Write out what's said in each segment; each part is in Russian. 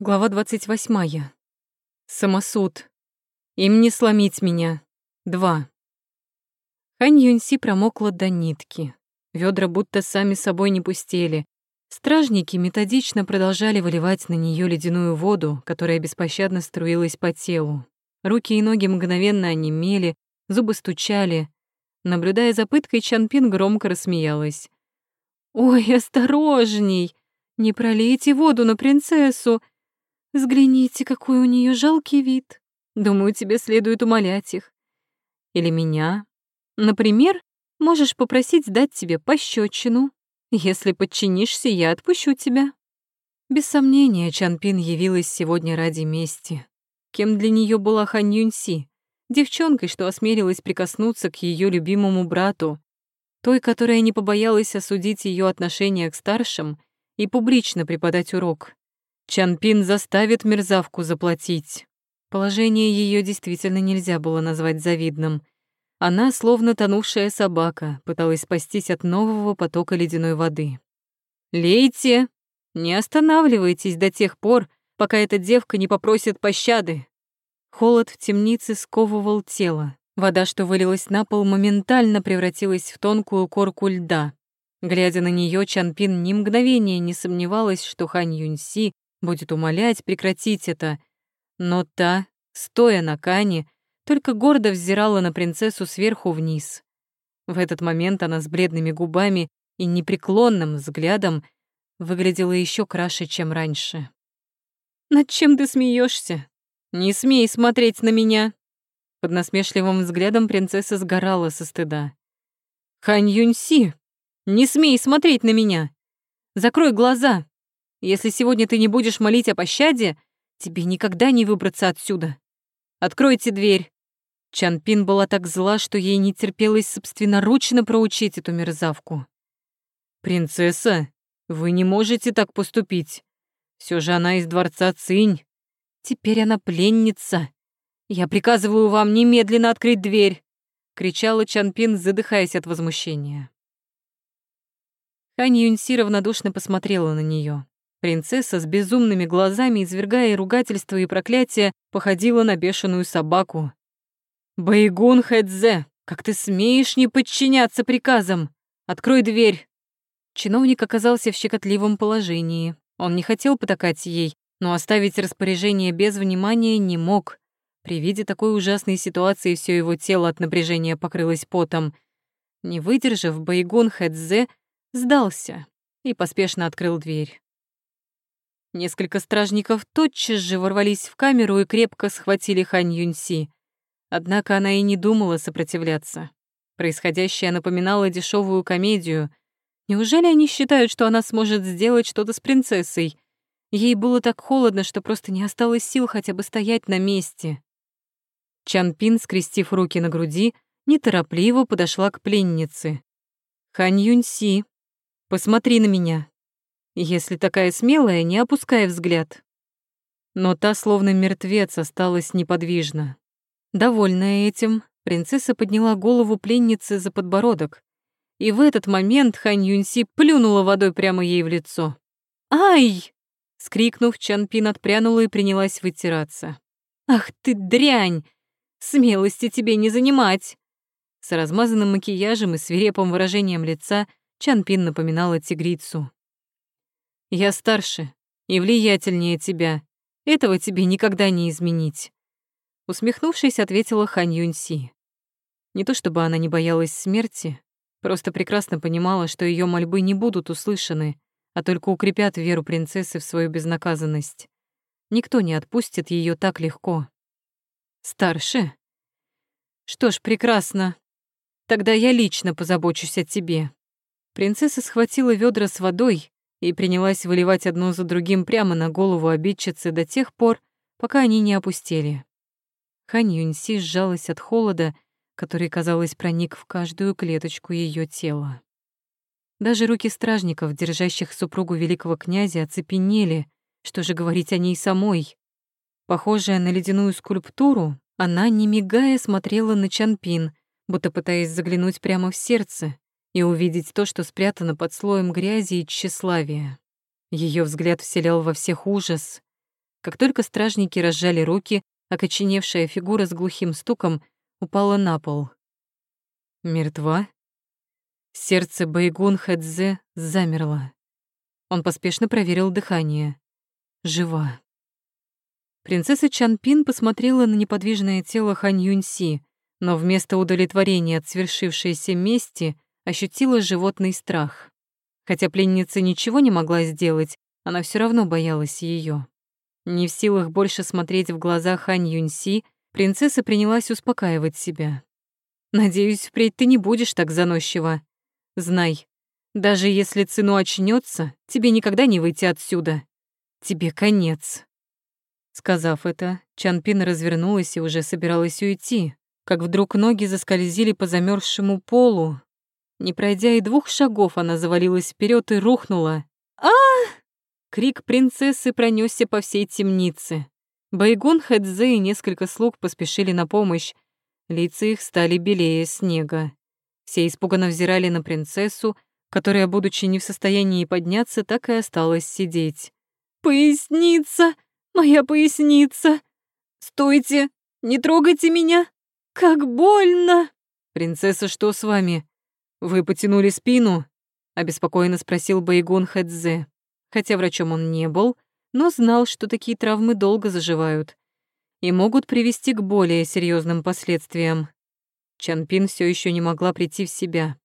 Глава 28. Самосуд. Им не сломить меня. Два. Хань Юньси промокла до нитки. Ведра будто сами собой не пустели. Стражники методично продолжали выливать на нее ледяную воду, которая беспощадно струилась по телу. Руки и ноги мгновенно онемели, зубы стучали. Наблюдая за пыткой, Чанпин громко рассмеялась. «Ой, осторожней! Не пролейте воду на принцессу!» Взгляните, какой у нее жалкий вид. Думаю, тебе следует умолять их. Или меня. Например, можешь попросить дать тебе пощечину. Если подчинишься, я отпущу тебя. Без сомнения, Чанпин явилась сегодня ради мести. Кем для нее была Хан Юньси? Девчонкой, что осмелилась прикоснуться к ее любимому брату, той, которая не побоялась осудить ее отношение к старшим и публично преподать урок. Чанпин заставит мерзавку заплатить. Положение ее действительно нельзя было назвать завидным. Она, словно тонувшая собака, пыталась спастись от нового потока ледяной воды. «Лейте! Не останавливайтесь до тех пор, пока эта девка не попросит пощады!» Холод в темнице сковывал тело. Вода, что вылилась на пол, моментально превратилась в тонкую корку льда. Глядя на нее, Чанпин ни мгновения не сомневалась, что Хань Юньси будет умолять прекратить это. Но та, стоя на кане, только гордо взирала на принцессу сверху вниз. В этот момент она с бледными губами и непреклонным взглядом выглядела еще краше, чем раньше. «Над чем ты смеешься? Не смей смотреть на меня!» Под насмешливым взглядом принцесса сгорала со стыда. «Хань Юньси, не смей смотреть на меня! Закрой глаза! Если сегодня ты не будешь молить о пощаде, тебе никогда не выбраться отсюда. Откройте дверь». Чанпин была так зла, что ей не терпелось собственноручно проучить эту мерзавку. «Принцесса, вы не можете так поступить. Все же она из дворца Цинь. Теперь она пленница. Я приказываю вам немедленно открыть дверь!» — кричала Чанпин, задыхаясь от возмущения. Хань Юньси равнодушно посмотрела на нее. Принцесса с безумными глазами, извергая ругательства и проклятия, походила на бешеную собаку. «Бэйгун Хэдзе, как ты смеешь не подчиняться приказам? Открой дверь!» Чиновник оказался в щекотливом положении. Он не хотел потакать ей, но оставить распоряжение без внимания не мог. При виде такой ужасной ситуации все его тело от напряжения покрылось потом. Не выдержав, Байгун Хэдзе сдался и поспешно открыл дверь. Несколько стражников тотчас же ворвались в камеру и крепко схватили Хань Юньси. Однако она и не думала сопротивляться. Происходящее напоминало дешевую комедию. Неужели они считают, что она сможет сделать что-то с принцессой? Ей было так холодно, что просто не осталось сил хотя бы стоять на месте. Чан Пин, скрестив руки на груди, неторопливо подошла к пленнице. «Хань Юньси, посмотри на меня», если такая смелая, не опускай взгляд. Но та, словно мертвец, осталась неподвижна. Довольная этим, принцесса подняла голову пленницы за подбородок. И в этот момент Хань Юньси плюнула водой прямо ей в лицо. «Ай!» — скрикнув, Чанпин отпрянула и принялась вытираться. «Ах ты дрянь! Смелости тебе не занимать!» С размазанным макияжем и свирепым выражением лица Чанпин напоминала тигрицу. Я старше и влиятельнее тебя. Этого тебе никогда не изменить. Усмехнувшись, ответила Хань Юньси. Не то чтобы она не боялась смерти, просто прекрасно понимала, что ее мольбы не будут услышаны, а только укрепят веру принцессы в свою безнаказанность. Никто не отпустит ее так легко. Старше? Что ж, прекрасно. Тогда я лично позабочусь о тебе. Принцесса схватила ведра с водой и принялась выливать одно за другим прямо на голову обидчицы до тех пор, пока они не опустели. Хань Юньси сжалась от холода, который, казалось, проник в каждую клеточку ее тела. Даже руки стражников, держащих супругу великого князя, оцепенели, что же говорить о ней самой. Похожая на ледяную скульптуру, она, не мигая, смотрела на Чанпин, будто пытаясь заглянуть прямо в сердце, и увидеть то, что спрятано под слоем грязи и тщеславия. Ее взгляд вселял во всех ужас. Как только стражники разжали руки, окоченевшая фигура с глухим стуком упала на пол. Мертва? Сердце Байгун Хэдзе замерло. Он поспешно проверил дыхание. Жива. Принцесса Чанпин посмотрела на неподвижное тело Хань Юньси, но вместо удовлетворения от свершившейся мести ощутила животный страх. Хотя пленница ничего не могла сделать, она все равно боялась ее. Не в силах больше смотреть в глаза Хань Юньси, принцесса принялась успокаивать себя. «Надеюсь, впредь ты не будешь так заносчива. Знай, даже если Цину очнется, тебе никогда не выйти отсюда. Тебе конец». Сказав это, Чанпин развернулась и уже собиралась уйти, как вдруг ноги заскользили по замерзшему полу. Не пройдя и двух шагов, она завалилась вперед и рухнула. а Крик принцессы пронесся по всей темнице. Байгун, Хэдзе и несколько слуг поспешили на помощь. Лица их стали белее снега. Все испуганно взирали на принцессу, которая, будучи не в состоянии подняться, так и осталась сидеть. «Поясница! Моя поясница! Стойте! Не трогайте меня! Как больно!» «Принцесса, что с вами? Вы потянули спину?» — обеспокоенно спросил Байгун Хэдзе хотя врачом он не был, но знал, что такие травмы долго заживают и могут привести к более серьезным последствиям. Чанпин все еще не могла прийти в себя.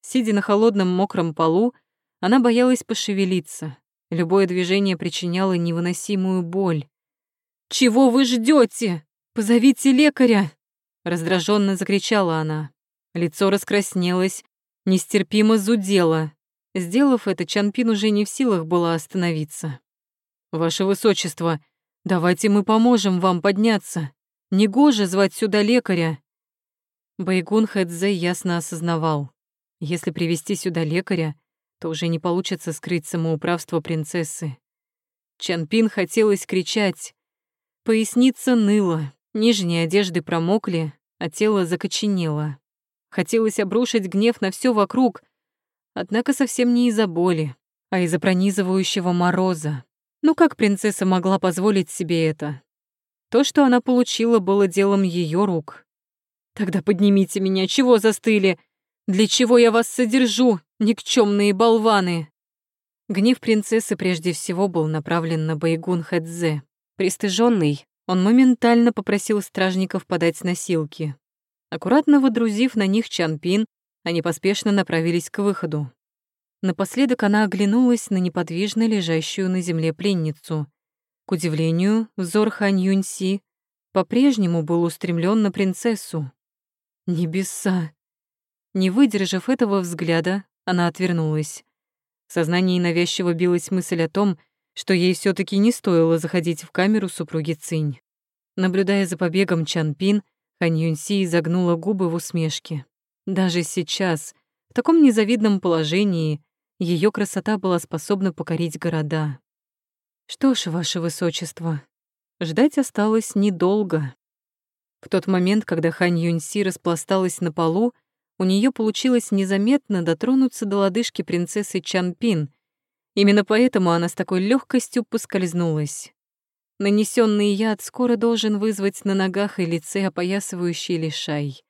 Сидя на холодном мокром полу, она боялась пошевелиться. Любое движение причиняло невыносимую боль. «Чего вы ждете? Позовите лекаря!» Раздраженно закричала она. Лицо раскраснелось, нестерпимо зудело. Сделав это, Чанпин уже не в силах была остановиться. «Ваше Высочество, давайте мы поможем вам подняться. Негоже звать сюда лекаря». Байгун Хэдзе ясно осознавал, если привести сюда лекаря, то уже не получится скрыть самоуправство принцессы. Чанпин хотелось кричать. Поясница ныла, нижние одежды промокли, а тело закоченело. Хотелось обрушить гнев на все вокруг, Однако совсем не из-за боли, а из-за пронизывающего мороза. Ну как принцесса могла позволить себе это? То, что она получила, было делом ее рук. Тогда поднимите меня, чего застыли? Для чего я вас содержу, никчемные болваны? Гнев принцессы прежде всего был направлен на Байгун Хэдзе. Пристыженный, он моментально попросил стражников подать носилки. Аккуратно водрузив на них Чанпин, они поспешно направились к выходу. Напоследок она оглянулась на неподвижно лежащую на земле пленницу. К удивлению, взор Хань Юньси по-прежнему был устремлен на принцессу. Небеса! Не выдержав этого взгляда, она отвернулась. В сознании навязчиво билась мысль о том, что ей все таки не стоило заходить в камеру супруги Цинь. Наблюдая за побегом Чан Пин, Хань Юньси изогнула губы в усмешке. Даже сейчас, в таком незавидном положении, ее красота была способна покорить города. Что ж, ваше высочество, ждать осталось недолго. В тот момент, когда Хань Юньси распласталась на полу, у нее получилось незаметно дотронуться до лодыжки принцессы Чанпин. Именно поэтому она с такой легкостью поскользнулась. Нанесенный яд скоро должен вызвать на ногах и лице опоясывающий лишай.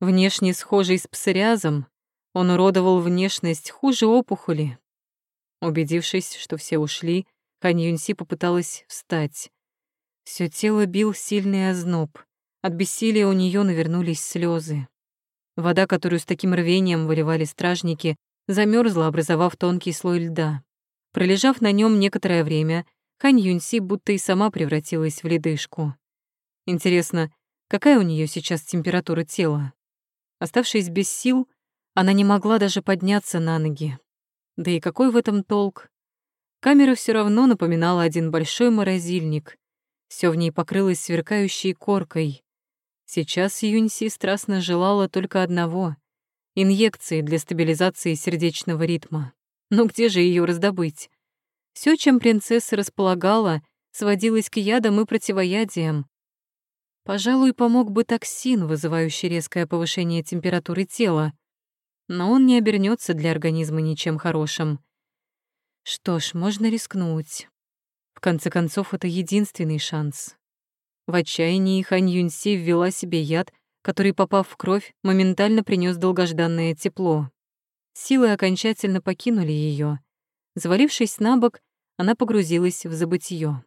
Внешне схожий с псориазом, он уродовал внешность хуже опухоли. Убедившись, что все ушли, Хань Юньси попыталась встать. Всё тело бил сильный озноб. От бессилия у неё навернулись слёзы. Вода, которую с таким рвением выливали стражники, замёрзла, образовав тонкий слой льда. Пролежав на нём некоторое время, Хань Юньси будто и сама превратилась в ледышку. Интересно, какая у неё сейчас температура тела? Оставшись без сил, она не могла даже подняться на ноги. Да и какой в этом толк? Камера все равно напоминала один большой морозильник. Все в ней покрылось сверкающей коркой. Сейчас Юньси страстно желала только одного — инъекции для стабилизации сердечного ритма. Но где же ее раздобыть? Все, чем принцесса располагала, сводилось к ядам и противоядиям, Пожалуй, помог бы токсин, вызывающий резкое повышение температуры тела, но он не обернется для организма ничем хорошим. Что ж, можно рискнуть. В конце концов, это единственный шанс. В отчаянии Хань Юньси ввела себе яд, который, попав в кровь, моментально принес долгожданное тепло. Силы окончательно покинули ее. Завалившись на бок, она погрузилась в забытье.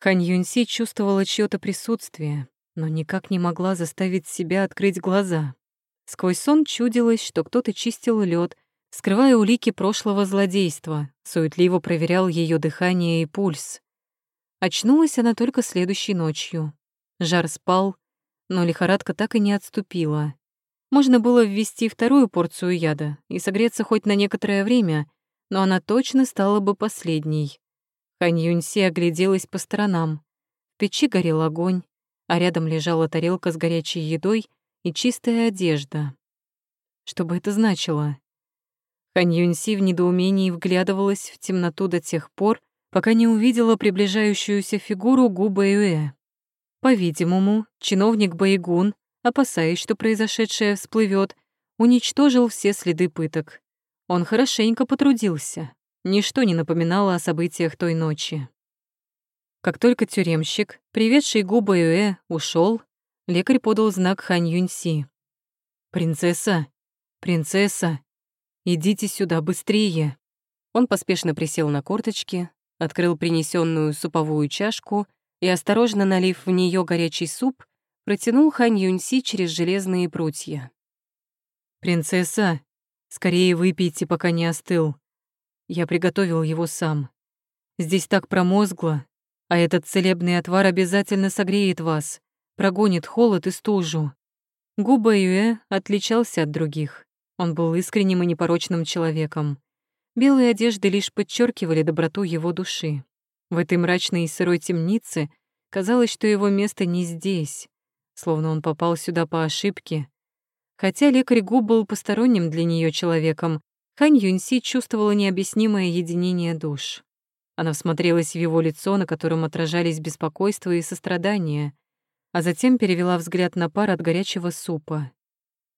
Хань Юньси чувствовала чьё-то присутствие, но никак не могла заставить себя открыть глаза. Сквозь сон чудилось, что кто-то чистил лед, скрывая улики прошлого злодейства, суетливо проверял ее дыхание и пульс. Очнулась она только следующей ночью. Жар спал, но лихорадка так и не отступила. Можно было ввести вторую порцию яда и согреться хоть на некоторое время, но она точно стала бы последней. Хань Юньси огляделась по сторонам. В печи горел огонь, а рядом лежала тарелка с горячей едой и чистая одежда. Что бы это значило? Хань Юньси в недоумении вглядывалась в темноту до тех пор, пока не увидела приближающуюся фигуру Гу Бэюэ. По-видимому, чиновник Бэйгун, опасаясь, что произошедшее всплывет, уничтожил все следы пыток. Он хорошенько потрудился. Ничто не напоминало о событиях той ночи. Как только тюремщик, приведший Гу Бэюэ, ушел, лекарь подал знак Хань Юньси. «Принцесса! Принцесса! Идите сюда быстрее!» Он поспешно присел на корточки, открыл принесенную суповую чашку и, осторожно налив в нее горячий суп, протянул Хань Юньси через железные прутья. «Принцесса, скорее выпейте, пока не остыл. Я приготовил его сам. Здесь так промозгло, а этот целебный отвар обязательно согреет вас, прогонит холод и стужу». Губа Юэ отличался от других. Он был искренним и непорочным человеком. Белые одежды лишь подчеркивали доброту его души. В этой мрачной и сырой темнице казалось, что его место не здесь, словно он попал сюда по ошибке. Хотя лекарь Гу был посторонним для нее человеком, Хань Юньси чувствовала необъяснимое единение душ. Она всмотрелась в его лицо, на котором отражались беспокойство и сострадание, а затем перевела взгляд на пар от горячего супа.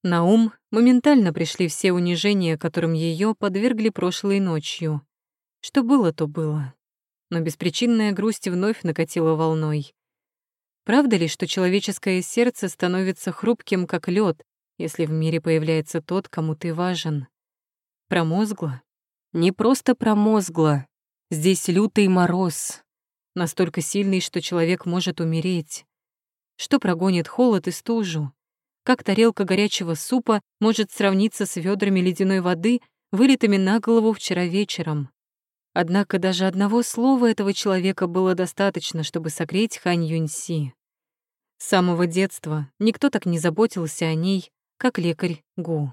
На ум моментально пришли все унижения, которым ее подвергли прошлой ночью. Что было, то было. Но беспричинная грусть вновь накатила волной. Правда ли, что человеческое сердце становится хрупким, как лед, если в мире появляется тот, кому ты важен? Промозгло? Не просто промозгло. Здесь лютый мороз, настолько сильный, что человек может умереть. Что прогонит холод и стужу? как тарелка горячего супа может сравниться с ведрами ледяной воды, вылитыми на голову вчера вечером. Однако даже одного слова этого человека было достаточно, чтобы согреть Хань Юньси. С самого детства никто так не заботился о ней, как лекарь Гу.